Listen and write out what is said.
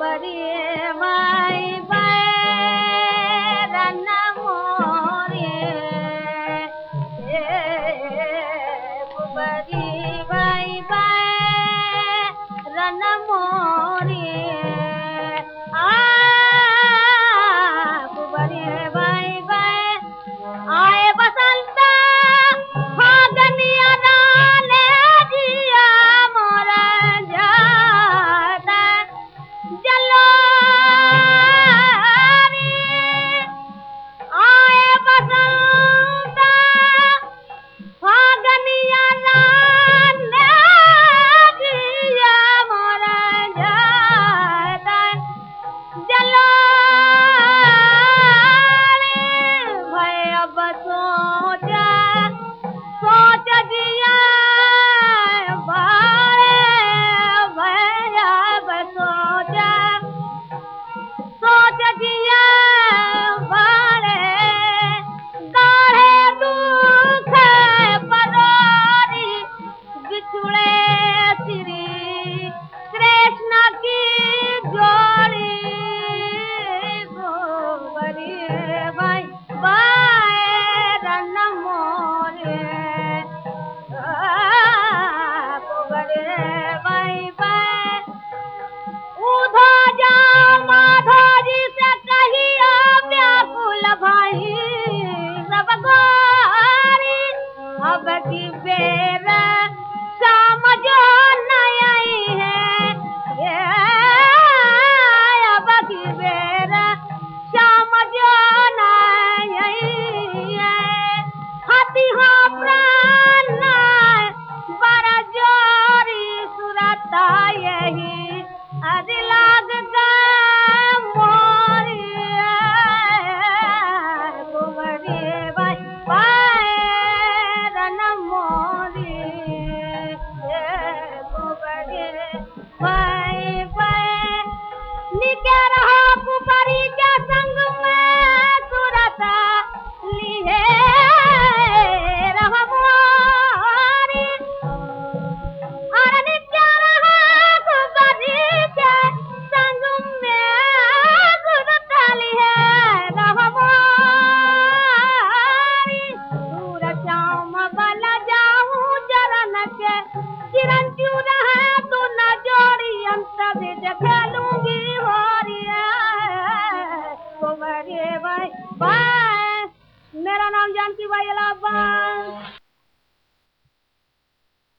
बड़ी माई ब रनमरे हेड़ी भगवती बेरा, समझो नहीं है। बेरा, समझो नहीं है। हो प्राण बड़ा जोरी सुरता यही। वे वे Ram Shiva Yalava. Yeah.